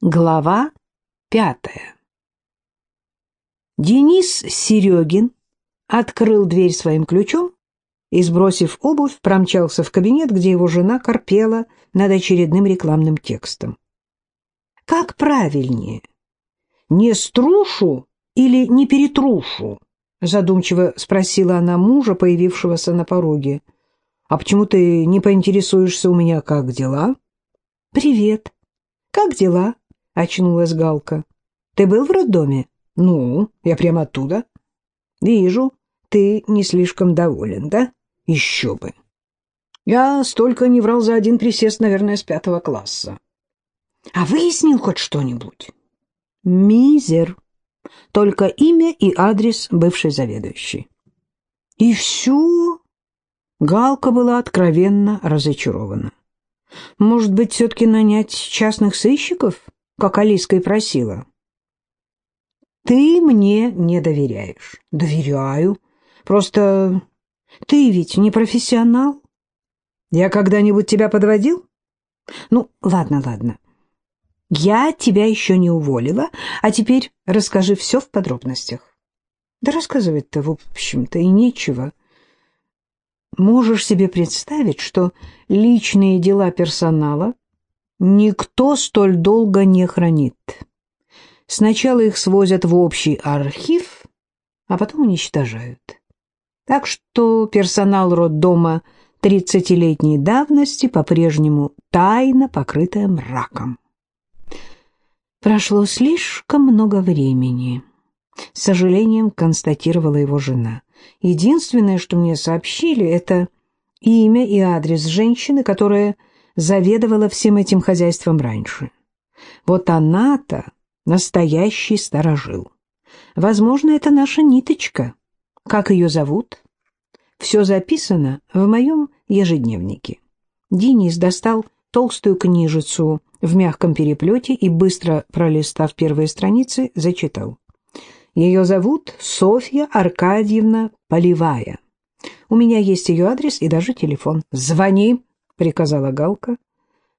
Глава пятая Денис Серегин открыл дверь своим ключом и, сбросив обувь, промчался в кабинет, где его жена корпела над очередным рекламным текстом. «Как правильнее? Не струшу или не перетрушу?» задумчиво спросила она мужа, появившегося на пороге. «А почему ты не поинтересуешься у меня, как дела?» «Привет. Как дела?» Очнулась Галка. «Ты был в роддоме?» «Ну, я прямо оттуда». «Вижу, ты не слишком доволен, да? Еще бы». «Я столько не врал за один присест, наверное, с пятого класса». «А выяснил хоть что-нибудь?» «Мизер. Только имя и адрес бывшей заведующей». «И все?» Галка была откровенно разочарована. «Может быть, все-таки нанять частных сыщиков?» Как Алиска и просила. Ты мне не доверяешь. Доверяю. Просто ты ведь не профессионал. Я когда-нибудь тебя подводил? Ну, ладно, ладно. Я тебя еще не уволила, а теперь расскажи все в подробностях. Да рассказывать-то, в общем-то, и нечего. Можешь себе представить, что личные дела персонала никто столь долго не хранит. Сначала их свозят в общий архив, а потом уничтожают. Так что персонал роддома тридцатилетней давности по-прежнему тайно покрытая мраком. Прошло слишком много времени. С сожалением констатировала его жена. Единственное, что мне сообщили, это имя и адрес женщины, которая заведовала всем этим хозяйством раньше. Вот она-то настоящий сторожил. Возможно, это наша ниточка. Как ее зовут? Все записано в моем ежедневнике. Денис достал толстую книжицу в мягком переплете и, быстро пролистав первые страницы, зачитал. Ее зовут Софья Аркадьевна Полевая. У меня есть ее адрес и даже телефон. Звони приказала Галка.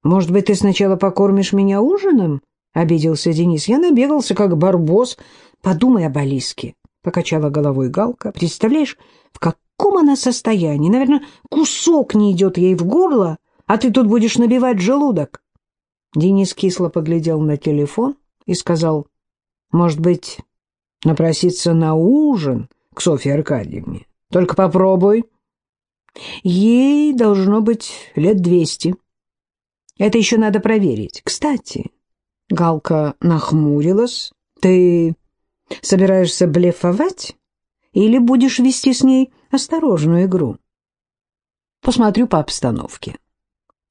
«Может быть, ты сначала покормишь меня ужином?» — обиделся Денис. «Я набегался, как барбос. Подумай об Алиске», — покачала головой Галка. «Представляешь, в каком она состоянии? Наверное, кусок не идет ей в горло, а ты тут будешь набивать желудок». Денис кисло поглядел на телефон и сказал, «Может быть, напроситься на ужин к Софье Аркадьевне? Только попробуй». Ей должно быть лет двести. Это еще надо проверить. Кстати, Галка нахмурилась. Ты собираешься блефовать или будешь вести с ней осторожную игру? Посмотрю по обстановке.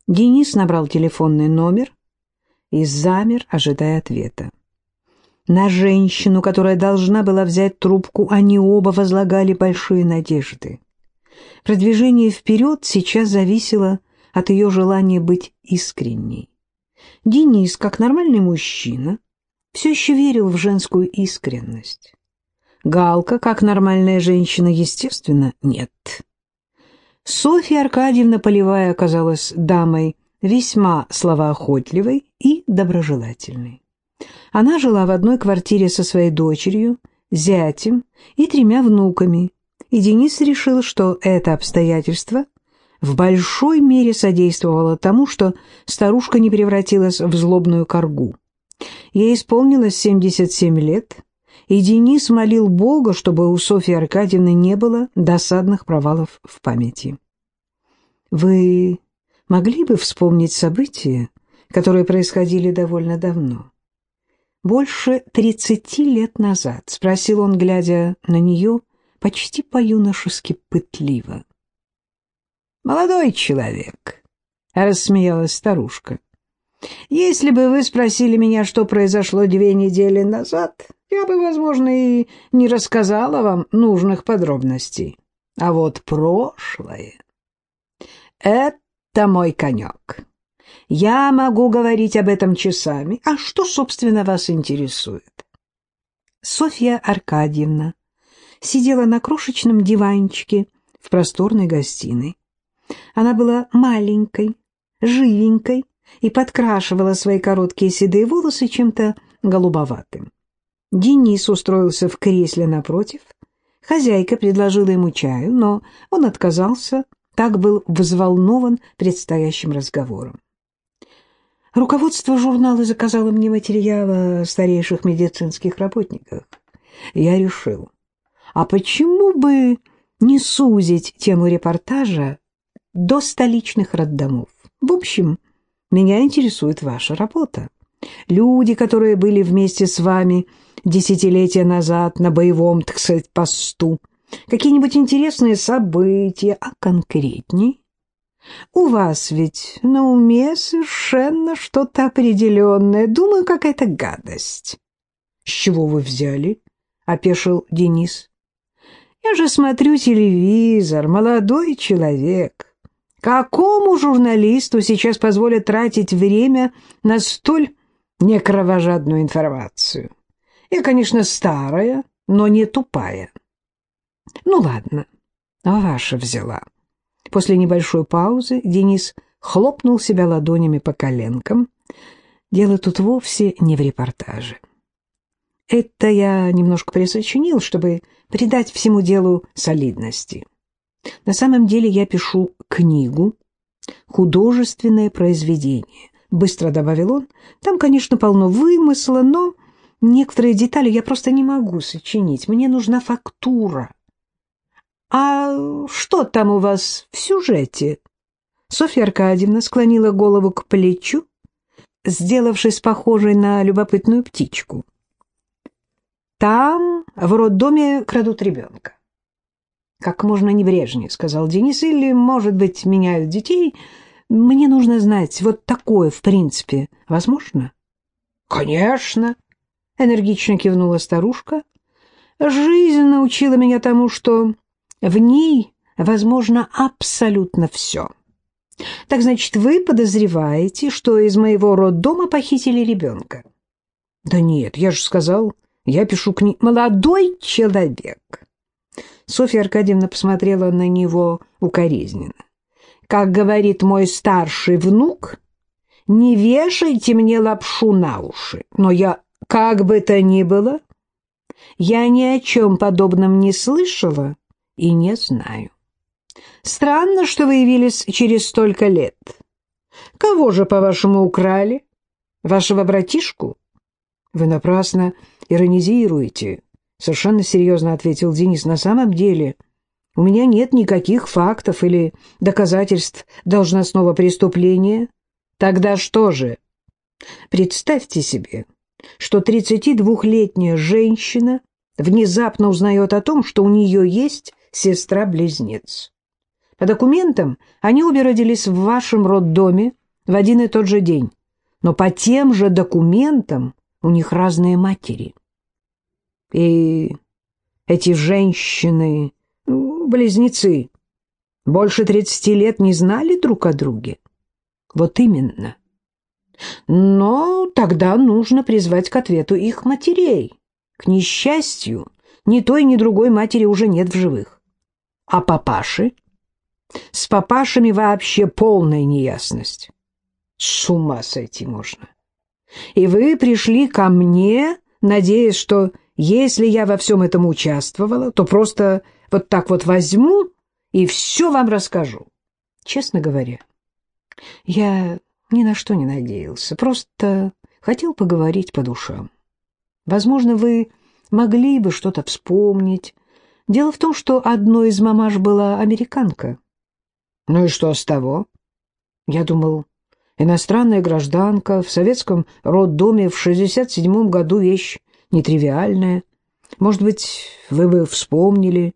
Денис набрал телефонный номер и замер, ожидая ответа. На женщину, которая должна была взять трубку, они оба возлагали большие надежды. Продвижение вперед сейчас зависело от ее желания быть искренней. Денис, как нормальный мужчина, все еще верил в женскую искренность. Галка, как нормальная женщина, естественно, нет. Софья Аркадьевна Полевая оказалась дамой весьма словоохотливой и доброжелательной. Она жила в одной квартире со своей дочерью, зятем и тремя внуками, и Денис решил, что это обстоятельство в большой мере содействовало тому, что старушка не превратилась в злобную коргу. Ей исполнилось 77 лет, и Денис молил Бога, чтобы у Софьи Аркадьевны не было досадных провалов в памяти. «Вы могли бы вспомнить события, которые происходили довольно давно?» «Больше тридцати лет назад», — спросил он, глядя на нее почти по-юношески пытливо. «Молодой человек», — рассмеялась старушка, — «если бы вы спросили меня, что произошло две недели назад, я бы, возможно, и не рассказала вам нужных подробностей. А вот прошлое — это мой конек. Я могу говорить об этом часами. А что, собственно, вас интересует?» Софья Аркадьевна сидела на крошечном диванчике в просторной гостиной. Она была маленькой, живенькой, и подкрашивала свои короткие седые волосы чем-то голубоватым. Денис устроился в кресле напротив. Хозяйка предложила ему чаю, но он отказался, так был взволнован предстоящим разговором. Руководство журнала заказало мне материалы о старейших медицинских работниках. Я решил, а почему бы не сузить тему репортажа до столичных роддомов? В общем, меня интересует ваша работа. Люди, которые были вместе с вами десятилетия назад на боевом, так сказать, посту. Какие-нибудь интересные события, а конкретней? У вас ведь на уме совершенно что-то определенное. Думаю, какая-то гадость. — С чего вы взяли? — опешил Денис. — Я же смотрю телевизор, молодой человек. Какому журналисту сейчас позволят тратить время на столь некровожадную информацию? Я, конечно, старая, но не тупая. Ну ладно, ваша взяла. После небольшой паузы Денис хлопнул себя ладонями по коленкам. Дело тут вовсе не в репортаже. Это я немножко присочинил, чтобы придать всему делу солидности. На самом деле я пишу книгу, художественное произведение, быстро добавил он. Там, конечно, полно вымысла, но некоторые детали я просто не могу сочинить. Мне нужна фактура. А что там у вас в сюжете? Софья Аркадьевна склонила голову к плечу, сделавшись похожей на любопытную птичку. Там в роддоме крадут ребенка как можно небрежнее, — сказал Денис, — или, может быть, меняют детей. Мне нужно знать, вот такое, в принципе, возможно? — Конечно, — энергично кивнула старушка. — Жизнь научила меня тому, что в ней возможно абсолютно все. Так значит, вы подозреваете, что из моего роддома похитили ребенка? — Да нет, я же сказал, я пишу книгу. Молодой человек. Софья Аркадьевна посмотрела на него укоризненно. «Как говорит мой старший внук, не вешайте мне лапшу на уши, но я, как бы то ни было, я ни о чем подобном не слышала и не знаю. Странно, что вы явились через столько лет. Кого же, по-вашему, украли? Вашего братишку? Вы напрасно иронизируете, Совершенно серьезно ответил Денис. На самом деле у меня нет никаких фактов или доказательств должностного преступления. Тогда что же? Представьте себе, что 32-летняя женщина внезапно узнает о том, что у нее есть сестра-близнец. По документам они обе родились в вашем роддоме в один и тот же день, но по тем же документам у них разные матери. И эти женщины, близнецы, больше тридцати лет не знали друг о друге. Вот именно. Но тогда нужно призвать к ответу их матерей. К несчастью, ни той, ни другой матери уже нет в живых. А папаши? С папашами вообще полная неясность. С ума сойти можно. И вы пришли ко мне, надеясь, что если я во всем этом участвовала, то просто вот так вот возьму и все вам расскажу. Честно говоря, я ни на что не надеялся, просто хотел поговорить по душам. Возможно, вы могли бы что-то вспомнить. Дело в том, что одной из мамаш была американка. Ну и что с того? Я думал, иностранная гражданка в советском роддоме в 67-м году вещь нетривиальное. Может быть, вы бы вспомнили,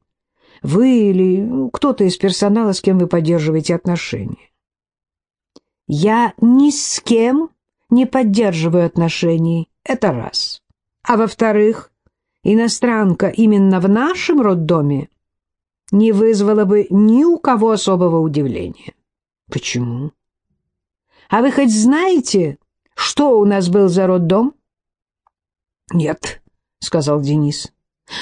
вы или ну, кто-то из персонала, с кем вы поддерживаете отношения. Я ни с кем не поддерживаю отношений, это раз. А во-вторых, иностранка именно в нашем роддоме не вызвала бы ни у кого особого удивления. Почему? А вы хоть знаете, что у нас был за роддом? «Нет», — сказал Денис.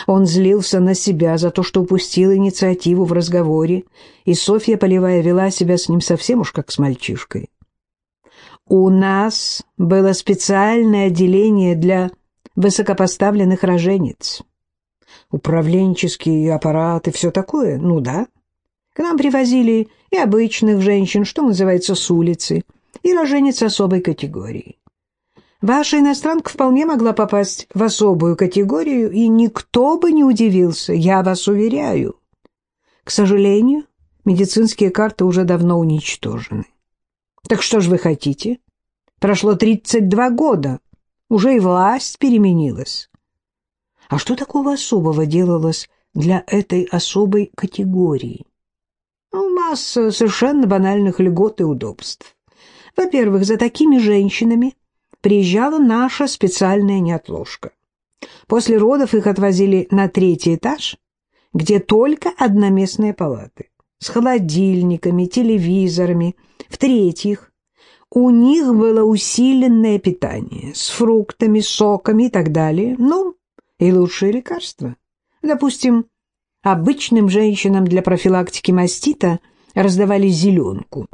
Он злился на себя за то, что упустил инициативу в разговоре, и Софья Полевая вела себя с ним совсем уж как с мальчишкой. У нас было специальное отделение для высокопоставленных роженец. Управленческие аппараты, все такое, ну да. К нам привозили и обычных женщин, что называется, с улицы, и роженец особой категории. Ваша иностранка вполне могла попасть в особую категорию, и никто бы не удивился, я вас уверяю. К сожалению, медицинские карты уже давно уничтожены. Так что же вы хотите? Прошло 32 года, уже и власть переменилась. А что такого особого делалось для этой особой категории? Ну, масса совершенно банальных льгот и удобств. Во-первых, за такими женщинами приезжала наша специальная неотложка. После родов их отвозили на третий этаж, где только одноместные палаты, с холодильниками, телевизорами. В-третьих, у них было усиленное питание с фруктами, соками и так далее. Ну, и лучшие лекарства. Допустим, обычным женщинам для профилактики мастита раздавали зеленку,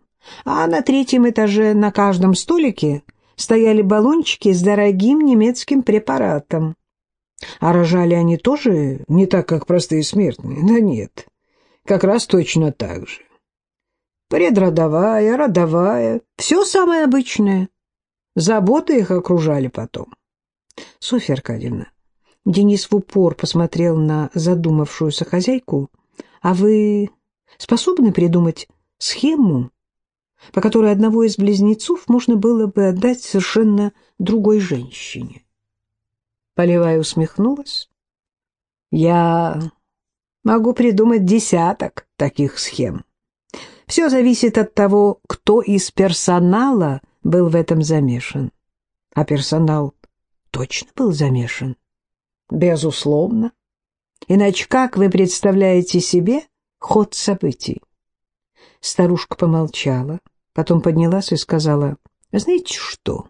а на третьем этаже на каждом столике – стояли баллончики с дорогим немецким препаратом. А рожали они тоже не так, как простые смертные? Да нет, как раз точно так же. Предродовая, родовая, все самое обычное. Заботы их окружали потом. Софья Аркадьевна, Денис в упор посмотрел на задумавшуюся хозяйку. А вы способны придумать схему, по которой одного из близнецов можно было бы отдать совершенно другой женщине. Полевая усмехнулась. «Я могу придумать десяток таких схем. Все зависит от того, кто из персонала был в этом замешан. А персонал точно был замешан? Безусловно. Иначе как вы представляете себе ход событий? Старушка помолчала, потом поднялась и сказала, «Знаете что?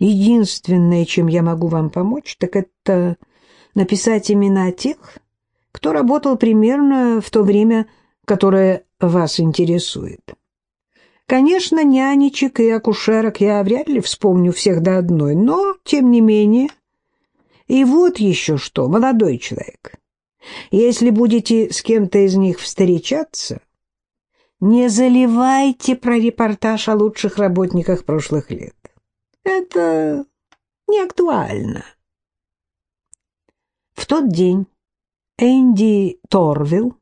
Единственное, чем я могу вам помочь, так это написать имена тех, кто работал примерно в то время, которое вас интересует. Конечно, нянечек и акушерок я вряд ли вспомню всех до одной, но, тем не менее... И вот еще что, молодой человек, если будете с кем-то из них встречаться, не заливайте про репортаж о лучших работниках прошлых лет. Это не актуально. В тот день Энди Торвилл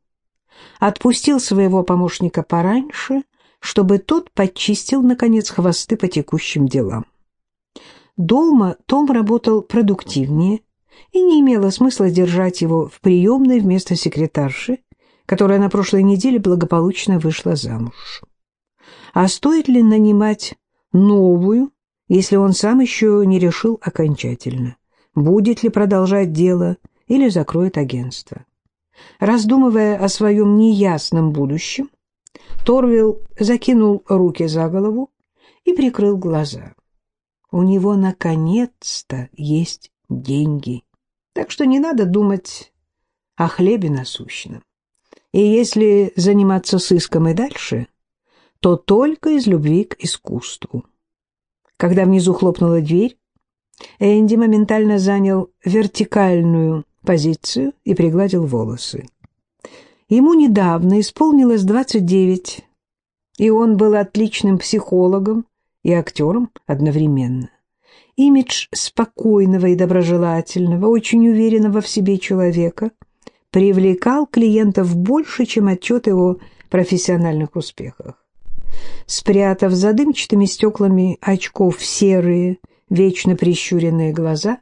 отпустил своего помощника пораньше, чтобы тот почистил, наконец, хвосты по текущим делам. Дома Том работал продуктивнее, и не имело смысла держать его в приемной вместо секретарши, которая на прошлой неделе благополучно вышла замуж. А стоит ли нанимать новую, если он сам еще не решил окончательно, будет ли продолжать дело или закроет агентство? Раздумывая о своем неясном будущем, Торвилл закинул руки за голову и прикрыл глаза. У него наконец-то есть деньги, так что не надо думать о хлебе насущном. И если заниматься сыском и дальше, то только из любви к искусству. Когда внизу хлопнула дверь, Энди моментально занял вертикальную позицию и пригладил волосы. Ему недавно исполнилось 29, и он был отличным психологом и актером одновременно. Имидж спокойного и доброжелательного, очень уверенного в себе человека – привлекал клиентов больше, чем отчет его профессиональных успехах. Спрятав за дымчатыми стеклами очков серые, вечно прищуренные глаза,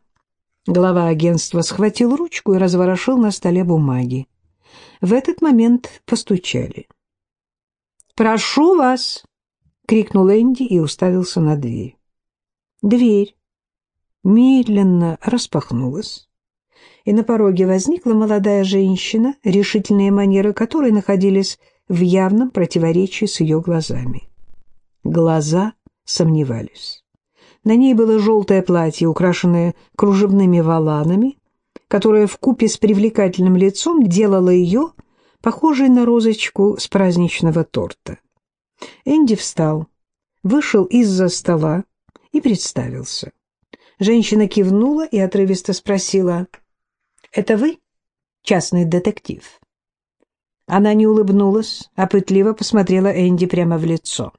глава агентства схватил ручку и разворошил на столе бумаги. В этот момент постучали. «Прошу вас!» — крикнул Энди и уставился на дверь. Дверь медленно распахнулась и на пороге возникла молодая женщина, решительные манеры которой находились в явном противоречии с ее глазами. Глаза сомневались. На ней было желтое платье, украшенное кружевными воланами, которое в купе с привлекательным лицом делало ее похожей на розочку с праздничного торта. Энди встал, вышел из-за стола и представился. Женщина кивнула и отрывисто спросила, «Это вы, частный детектив?» Она не улыбнулась, а пытливо посмотрела Энди прямо в лицо.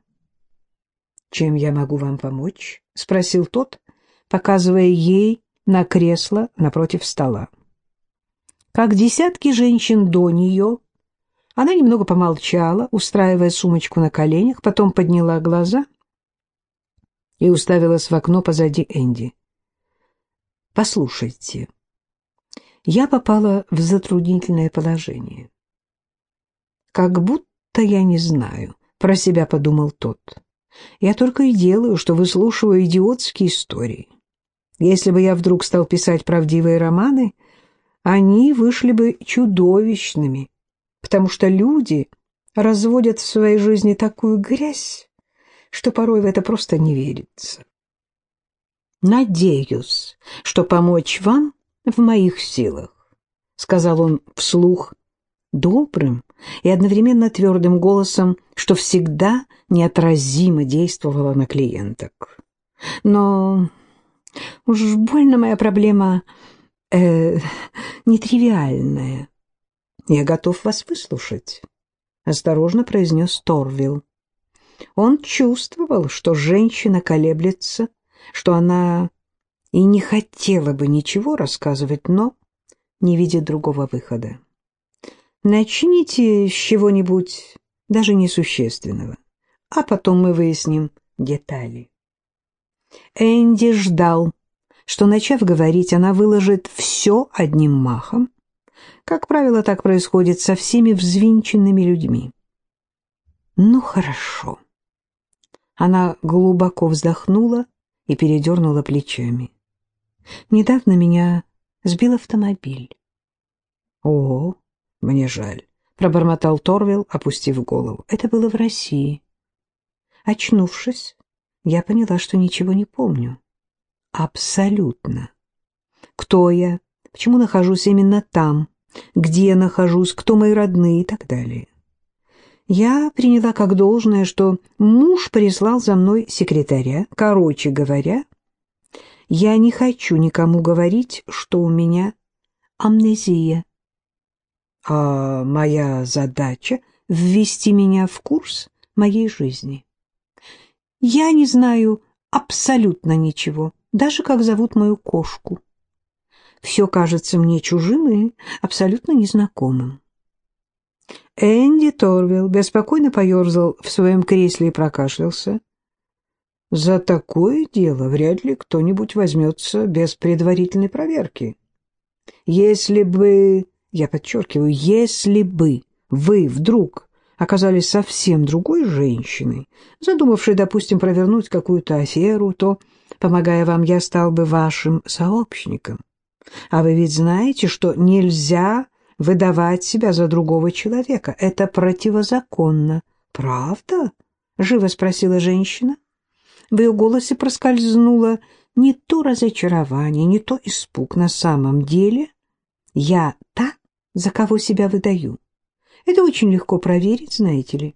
«Чем я могу вам помочь?» — спросил тот, показывая ей на кресло напротив стола. Как десятки женщин до нее, она немного помолчала, устраивая сумочку на коленях, потом подняла глаза и уставилась в окно позади Энди. «Послушайте, я попала в затруднительное положение. Как будто я не знаю», — про себя подумал тот. «Я только и делаю, что выслушиваю идиотские истории. Если бы я вдруг стал писать правдивые романы, они вышли бы чудовищными, потому что люди разводят в своей жизни такую грязь, что порой в это просто не верится. «Надеюсь, что помочь вам в моих силах», — сказал он вслух добрым и одновременно твердым голосом, что всегда неотразимо действовало на клиенток. «Но уж больно моя проблема э, нетривиальная. Я готов вас выслушать», — осторожно произнес Торвилл. Он чувствовал, что женщина колеблется, что она и не хотела бы ничего рассказывать, но не видит другого выхода. Начните с чего-нибудь даже несущественного, а потом мы выясним детали. Энди ждал, что, начав говорить, она выложит все одним махом. Как правило, так происходит со всеми взвинченными людьми. Ну, хорошо. Она глубоко вздохнула и передернула плечами. Недавно меня сбил автомобиль. О, мне жаль, пробормотал Торвилл, опустив голову. Это было в России. Очнувшись, я поняла, что ничего не помню. Абсолютно. Кто я? Почему нахожусь именно там? Где нахожусь? Кто мои родные и так далее. Я приняла как должное, что муж прислал за мной секретаря. Короче говоря, я не хочу никому говорить, что у меня амнезия. А моя задача — ввести меня в курс моей жизни. Я не знаю абсолютно ничего, даже как зовут мою кошку. Все кажется мне чужим и абсолютно незнакомым. Энди Торвилл беспокойно поерзал в своем кресле и прокашлялся. За такое дело вряд ли кто-нибудь возьмется без предварительной проверки. Если бы, я подчеркиваю, если бы вы вдруг оказались совсем другой женщиной, задумавшей, допустим, провернуть какую-то аферу, то, помогая вам, я стал бы вашим сообщником. А вы ведь знаете, что нельзя выдавать себя за другого человека. Это противозаконно. Правда? Живо спросила женщина. В ее голосе проскользнуло не то разочарование, не то испуг. На самом деле я та, за кого себя выдаю. Это очень легко проверить, знаете ли.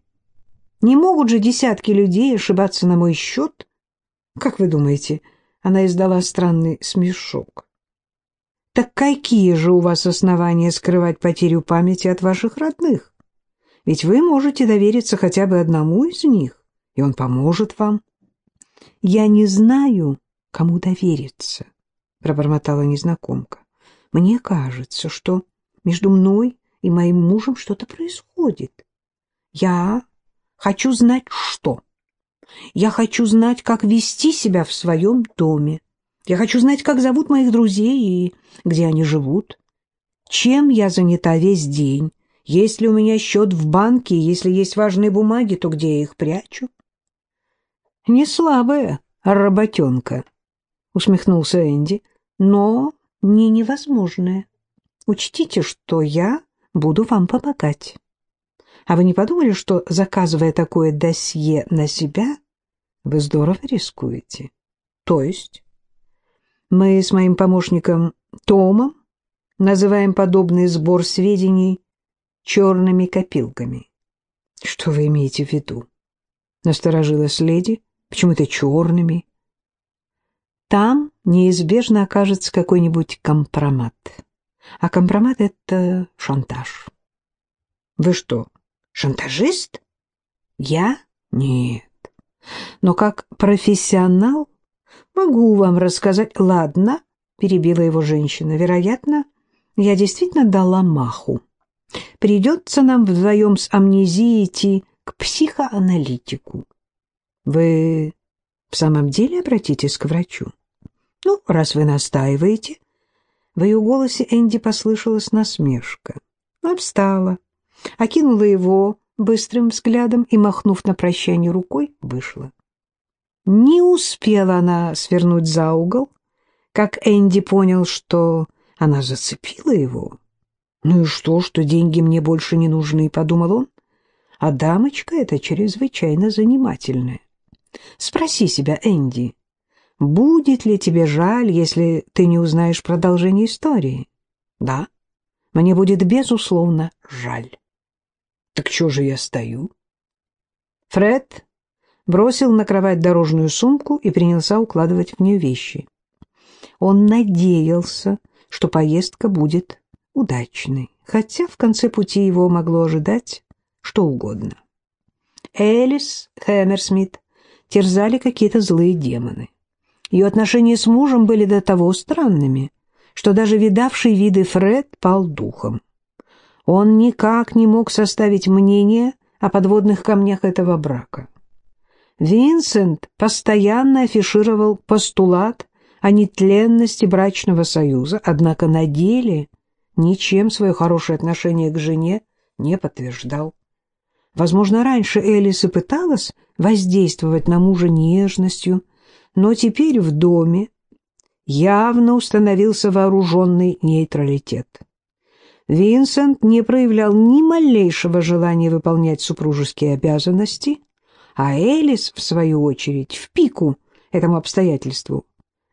Не могут же десятки людей ошибаться на мой счет. Как вы думаете, она издала странный смешок. Так какие же у вас основания скрывать потерю памяти от ваших родных? Ведь вы можете довериться хотя бы одному из них, и он поможет вам. Я не знаю, кому довериться, пробормотала незнакомка. Мне кажется, что между мной и моим мужем что-то происходит. Я хочу знать, что. Я хочу знать, как вести себя в своем доме. Я хочу знать, как зовут моих друзей и где они живут. Чем я занята весь день? Есть ли у меня счет в банке? Если есть важные бумаги, то где я их прячу? — Не слабая работенка, — усмехнулся Энди, — но не невозможная. Учтите, что я буду вам помогать. А вы не подумали, что, заказывая такое досье на себя, вы здорово рискуете? То есть мы с моим помощником Томом называем подобный сбор сведений черными копилками. Что вы имеете в виду? Насторожилась леди. Почему-то черными. Там неизбежно окажется какой-нибудь компромат. А компромат — это шантаж. Вы что, шантажист? Я? Нет. Но как профессионал могу вам рассказать... Ладно, перебила его женщина. Вероятно, я действительно дала маху. Придется нам вдвоем с амнезией идти к психоаналитику. Вы в самом деле обратитесь к врачу? Ну, раз вы настаиваете. В ее голосе Энди послышалась насмешка. Она встала, окинула его быстрым взглядом и, махнув на прощание рукой, вышла. Не успела она свернуть за угол, как Энди понял, что она зацепила его. «Ну и что, что деньги мне больше не нужны?» — подумал он. «А дамочка эта чрезвычайно занимательная. Спроси себя, Энди, будет ли тебе жаль, если ты не узнаешь продолжение истории? Да, мне будет безусловно жаль. Так что же я стою? Фред бросил на кровать дорожную сумку и принялся укладывать в нее вещи. Он надеялся, что поездка будет удачной, хотя в конце пути его могло ожидать что угодно. Элис Хэмерсмит терзали какие-то злые демоны. Ее отношения с мужем были до того странными, что даже видавший виды Фред пал духом. Он никак не мог составить мнение о подводных камнях этого брака. Винсент постоянно афишировал постулат о нетленности брачного союза, однако на деле ничем свое хорошее отношение к жене не подтверждал. Возможно, раньше Элис и пыталась воздействовать на мужа нежностью, но теперь в доме явно установился вооруженный нейтралитет. Винсент не проявлял ни малейшего желания выполнять супружеские обязанности, а Элис, в свою очередь, в пику этому обстоятельству,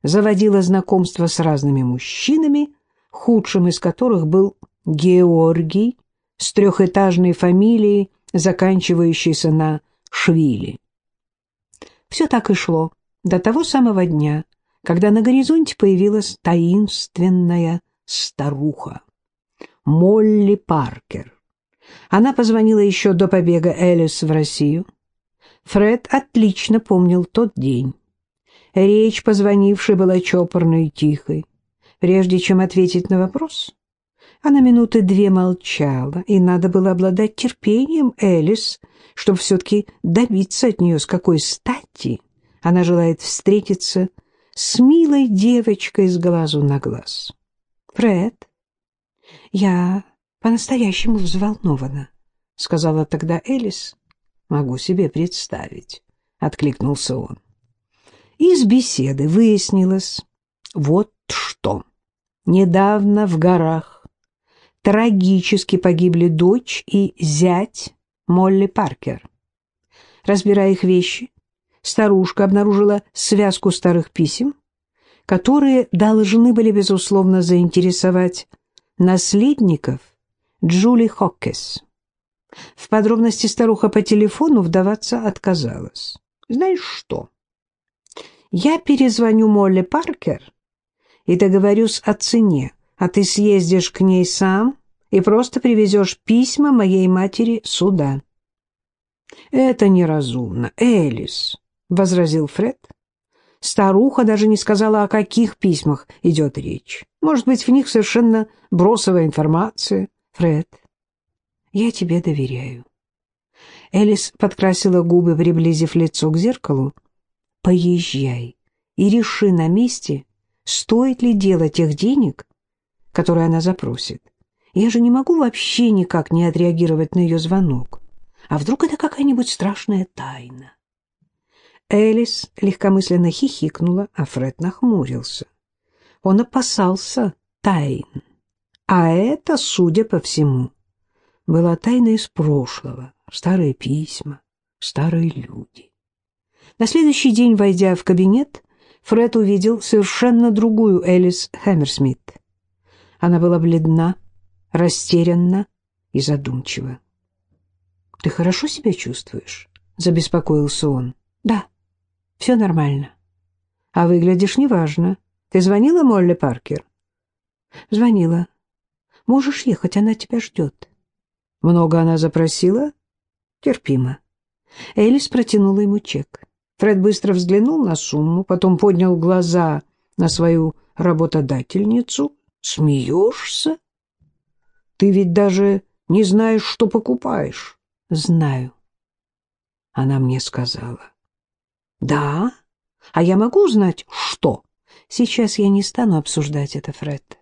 заводила знакомство с разными мужчинами, худшим из которых был Георгий с трехэтажной фамилией заканчивающийся на «швили». Все так и шло до того самого дня, когда на горизонте появилась таинственная старуха. Молли Паркер. Она позвонила еще до побега Элис в Россию. Фред отлично помнил тот день. Речь позвонившей была чопорной и тихой. Прежде чем ответить на вопрос, она минуты две молчала, и надо было обладать терпением Элис, чтобы все-таки добиться от нее, с какой стати она желает встретиться с милой девочкой с глазу на глаз. «Фред, я по-настоящему взволнована», — сказала тогда Элис. «Могу себе представить», — откликнулся он. Из беседы выяснилось вот что. Недавно в горах трагически погибли дочь и зять Молли Паркер. Разбирая их вещи, старушка обнаружила связку старых писем, которые должны были, безусловно, заинтересовать наследников Джули Хоккес. В подробности старуха по телефону вдаваться отказалась. «Знаешь что? Я перезвоню Молли Паркер и договорюсь о цене, а ты съездишь к ней сам и просто привезешь письма моей матери сюда». «Это неразумно, Элис», — возразил Фред. Старуха даже не сказала, о каких письмах идет речь. Может быть, в них совершенно бросовая информация. Фред, я тебе доверяю. Элис подкрасила губы, приблизив лицо к зеркалу. Поезжай и реши на месте, стоит ли дело тех денег, которые она запросит. Я же не могу вообще никак не отреагировать на ее звонок. А вдруг это какая-нибудь страшная тайна? Элис легкомысленно хихикнула, а Фред нахмурился. Он опасался тайн. А это, судя по всему, была тайна из прошлого, старые письма, старые люди. На следующий день, войдя в кабинет, Фред увидел совершенно другую Элис Хэмерсмит. Она была бледна, растерянна и задумчива. — Ты хорошо себя чувствуешь? — забеспокоился он. — Да. Все нормально. А выглядишь неважно. Ты звонила Молли Паркер? Звонила. Можешь ехать, она тебя ждет. Много она запросила? Терпимо. Элис протянула ему чек. Фред быстро взглянул на сумму, потом поднял глаза на свою работодательницу. «Смеешься? Ты ведь даже не знаешь, что покупаешь». «Знаю». Она мне сказала. «Да? А я могу узнать, что?» «Сейчас я не стану обсуждать это, Фред.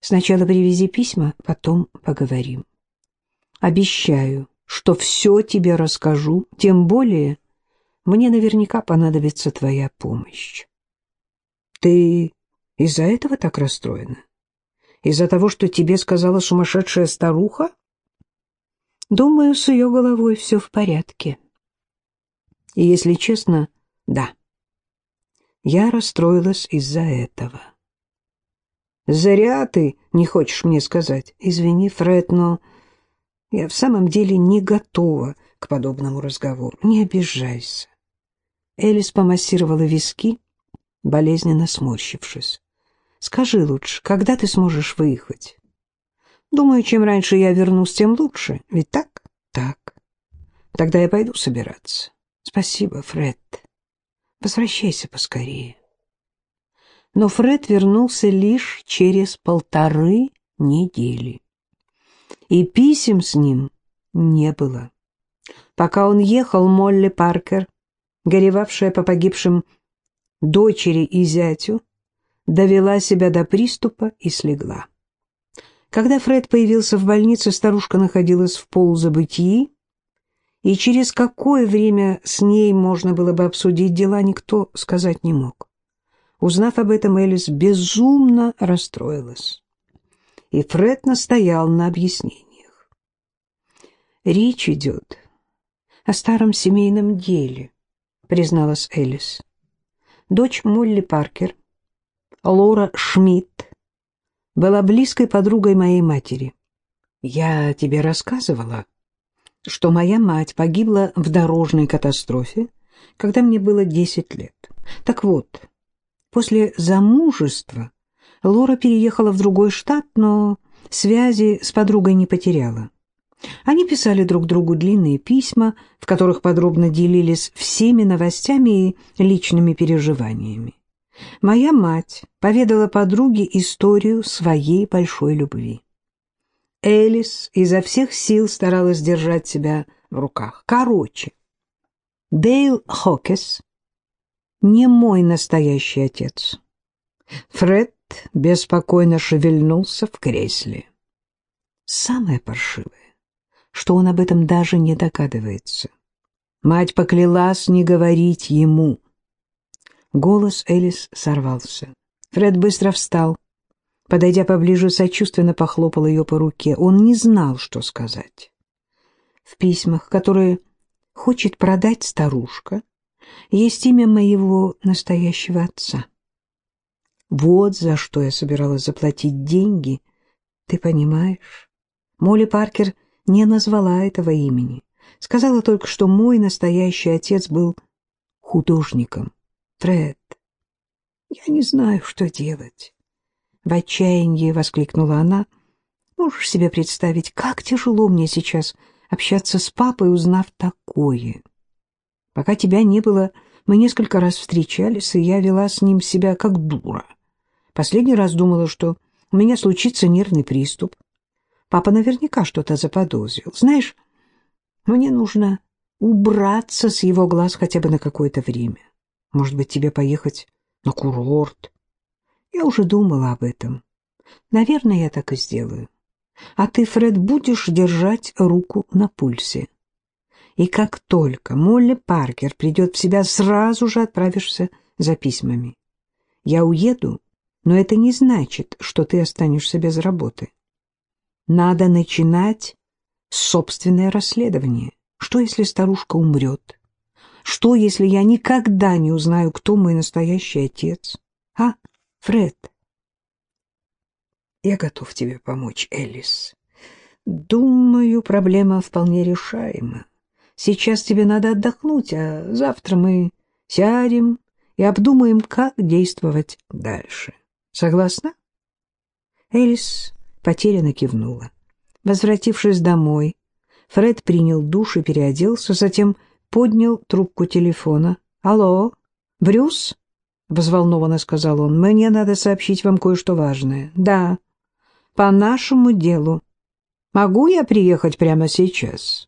Сначала привези письма, потом поговорим. Обещаю, что все тебе расскажу, тем более мне наверняка понадобится твоя помощь». «Ты из-за этого так расстроена? Из-за того, что тебе сказала сумасшедшая старуха?» Думаю, с ее головой все в порядке. И, если честно, да. Я расстроилась из-за этого. «Зря ты не хочешь мне сказать. Извини, Фред, но я в самом деле не готова к подобному разговору. Не обижайся». Элис помассировала виски, болезненно сморщившись. «Скажи лучше, когда ты сможешь выехать?» Думаю, чем раньше я вернусь, тем лучше. Ведь так? Так. Тогда я пойду собираться. Спасибо, Фред. Возвращайся поскорее. Но Фред вернулся лишь через полторы недели. И писем с ним не было. Пока он ехал, Молли Паркер, горевавшая по погибшим дочери и зятю, довела себя до приступа и слегла. Когда Фред появился в больнице, старушка находилась в полузабытии, и через какое время с ней можно было бы обсудить дела, никто сказать не мог. Узнав об этом, Элис безумно расстроилась. И Фред настоял на объяснениях. «Речь идет о старом семейном деле», — призналась Элис. Дочь Молли Паркер, Лора Шмидт, была близкой подругой моей матери. Я тебе рассказывала, что моя мать погибла в дорожной катастрофе, когда мне было 10 лет. Так вот, после замужества Лора переехала в другой штат, но связи с подругой не потеряла. Они писали друг другу длинные письма, в которых подробно делились всеми новостями и личными переживаниями. Моя мать поведала подруге историю своей большой любви. Элис изо всех сил старалась держать себя в руках. Короче, Дейл Хокес не мой настоящий отец. Фред беспокойно шевельнулся в кресле. Самое паршивое, что он об этом даже не догадывается. Мать поклялась не говорить ему — Голос Элис сорвался. Фред быстро встал. Подойдя поближе, сочувственно похлопал ее по руке. Он не знал, что сказать. В письмах, которые хочет продать старушка, есть имя моего настоящего отца. Вот за что я собиралась заплатить деньги, ты понимаешь? Молли Паркер не назвала этого имени. Сказала только, что мой настоящий отец был художником. Фред, я не знаю, что делать. В отчаянии воскликнула она. Можешь себе представить, как тяжело мне сейчас общаться с папой, узнав такое. Пока тебя не было, мы несколько раз встречались, и я вела с ним себя как дура. Последний раз думала, что у меня случится нервный приступ. Папа наверняка что-то заподозрил. Знаешь, мне нужно убраться с его глаз хотя бы на какое-то время. Может быть, тебе поехать на курорт? Я уже думала об этом. Наверное, я так и сделаю. А ты, Фред, будешь держать руку на пульсе. И как только Молли Паркер придет в себя, сразу же отправишься за письмами. Я уеду, но это не значит, что ты останешься без работы. Надо начинать собственное расследование. Что, если старушка умрет? Что, если я никогда не узнаю, кто мой настоящий отец? А, Фред? Я готов тебе помочь, Элис. Думаю, проблема вполне решаема. Сейчас тебе надо отдохнуть, а завтра мы Сядем и обдумаем, как действовать дальше. Согласна? Элис потерянно кивнула. Возвратившись домой, Фред принял душ и переоделся, затем поднял трубку телефона. «Алло, Брюс?» — взволнованно сказал он. «Мне надо сообщить вам кое-что важное». «Да, по нашему делу. Могу я приехать прямо сейчас?»